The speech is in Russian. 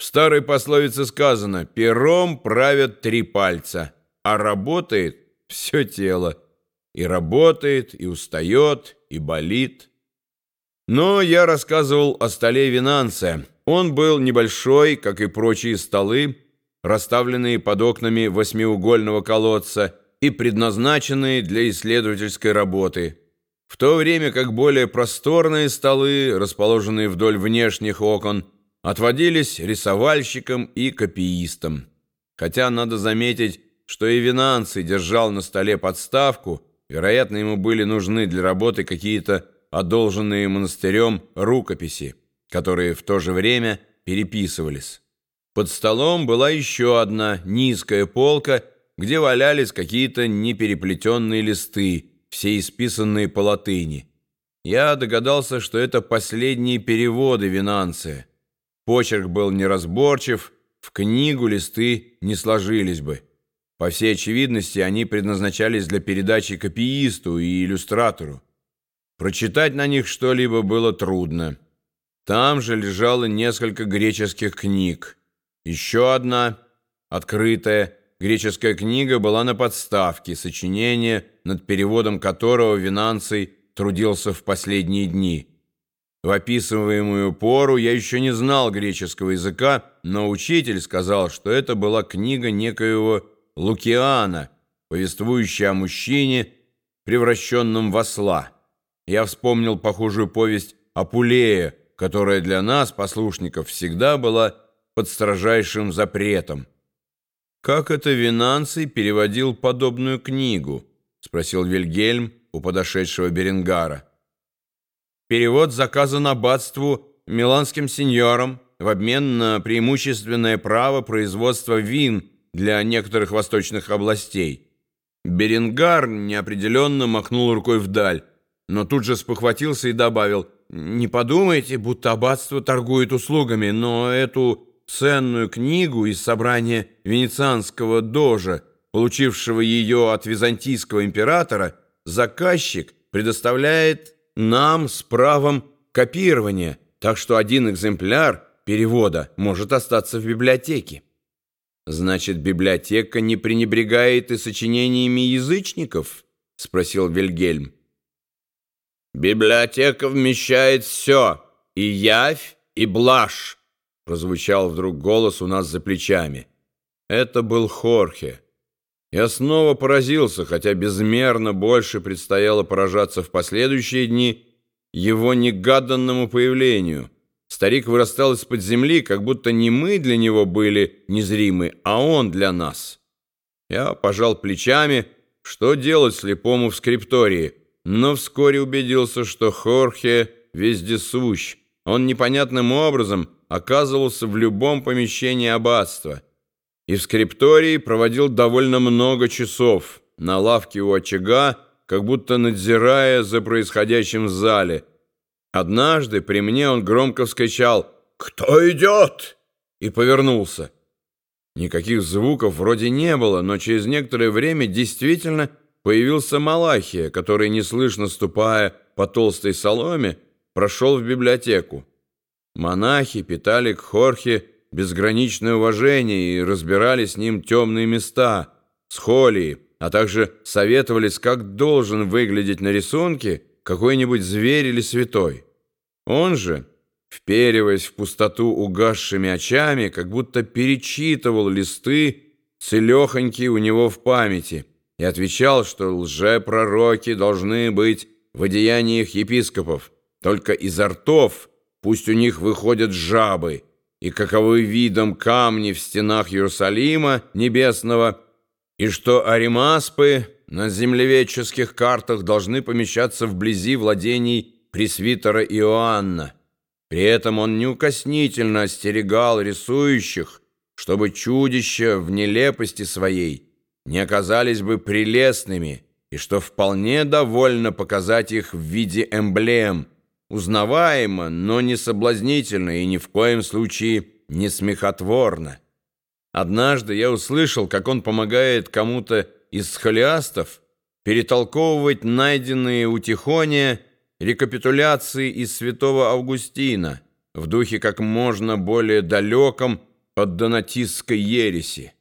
В старой пословице сказано «пером правят три пальца», а работает все тело. И работает, и устает, и болит. Но я рассказывал о столе Винанция. Он был небольшой, как и прочие столы, расставленные под окнами восьмиугольного колодца и предназначенные для исследовательской работы, в то время как более просторные столы, расположенные вдоль внешних окон, отводились рисовальщикам и копиистам. Хотя надо заметить, что и Винанций держал на столе подставку, вероятно, ему были нужны для работы какие-то одолженные монастырем рукописи, которые в то же время переписывались. Под столом была еще одна низкая полка, где валялись какие-то непереплетенные листы, все исписанные по латыни. Я догадался, что это последние переводы Винанция. Почерк был неразборчив, в книгу листы не сложились бы. По всей очевидности, они предназначались для передачи копиисту и иллюстратору. Прочитать на них что-либо было трудно. Там же лежало несколько греческих книг. Еще одна, открытая, греческая книга была на подставке, сочинение, над переводом которого Винанций трудился в последние дни. В описываемую пору я еще не знал греческого языка, но учитель сказал, что это была книга некоего Лукиана, повествующая о мужчине, превращенном в осла. Я вспомнил похожую повесть Апулея, которая для нас, послушников, всегда была под строжайшим запретом. «Как это Винанций переводил подобную книгу?» — спросил Вильгельм у подошедшего Беренгара. Перевод заказан аббатству миланским сеньорам в обмен на преимущественное право производства вин для некоторых восточных областей. Беренгар неопределенно махнул рукой вдаль, но тут же спохватился и добавил, «Не подумайте, будто аббатство торгует услугами, но эту ценную книгу из собрания венецианского дожа, получившего ее от византийского императора, заказчик предоставляет нам с правом копирования, так что один экземпляр перевода может остаться в библиотеке. Значит, библиотека не пренебрегает и сочинениями язычников? Спросил Вильгельм. Библиотека вмещает все, и явь, и блажь, прозвучал вдруг голос у нас за плечами. Это был Хорхе. Я снова поразился, хотя безмерно больше предстояло поражаться в последующие дни его негаданному появлению. Старик вырастал из-под земли, как будто не мы для него были незримы, а он для нас. Я пожал плечами, что делать слепому в скриптории, но вскоре убедился, что Хорхе вездесущ. Он непонятным образом оказывался в любом помещении аббатства – и в скриптории проводил довольно много часов на лавке у очага, как будто надзирая за происходящим в зале. Однажды при мне он громко вскричал «Кто идет?» и повернулся. Никаких звуков вроде не было, но через некоторое время действительно появился Малахия, который, неслышно ступая по толстой соломе, прошел в библиотеку. Монахи питали к Хорхе безграничное уважение и разбирали с ним темные места, схолии, а также советовались, как должен выглядеть на рисунке какой-нибудь зверь или святой. Он же, впериваясь в пустоту угасшими очами, как будто перечитывал листы, целехонькие у него в памяти, и отвечал, что лжепророки должны быть в одеяниях епископов, только изо ртов пусть у них выходят жабы, и каковы видом камни в стенах Иерусалима небесного, и что аримаспы на землеведческих картах должны помещаться вблизи владений пресвитера Иоанна. При этом он неукоснительно остерегал рисующих, чтобы чудища в нелепости своей не оказались бы прелестными, и что вполне довольно показать их в виде эмблем – узнаваемо, но не соблазнительно и ни в коем случае не смехотворно. Однажды я услышал, как он помогает кому-то из схолиастов перетолковывать найденные у Тихония рекапитуляции из святого Августина в духе как можно более далеком от донатистской ереси.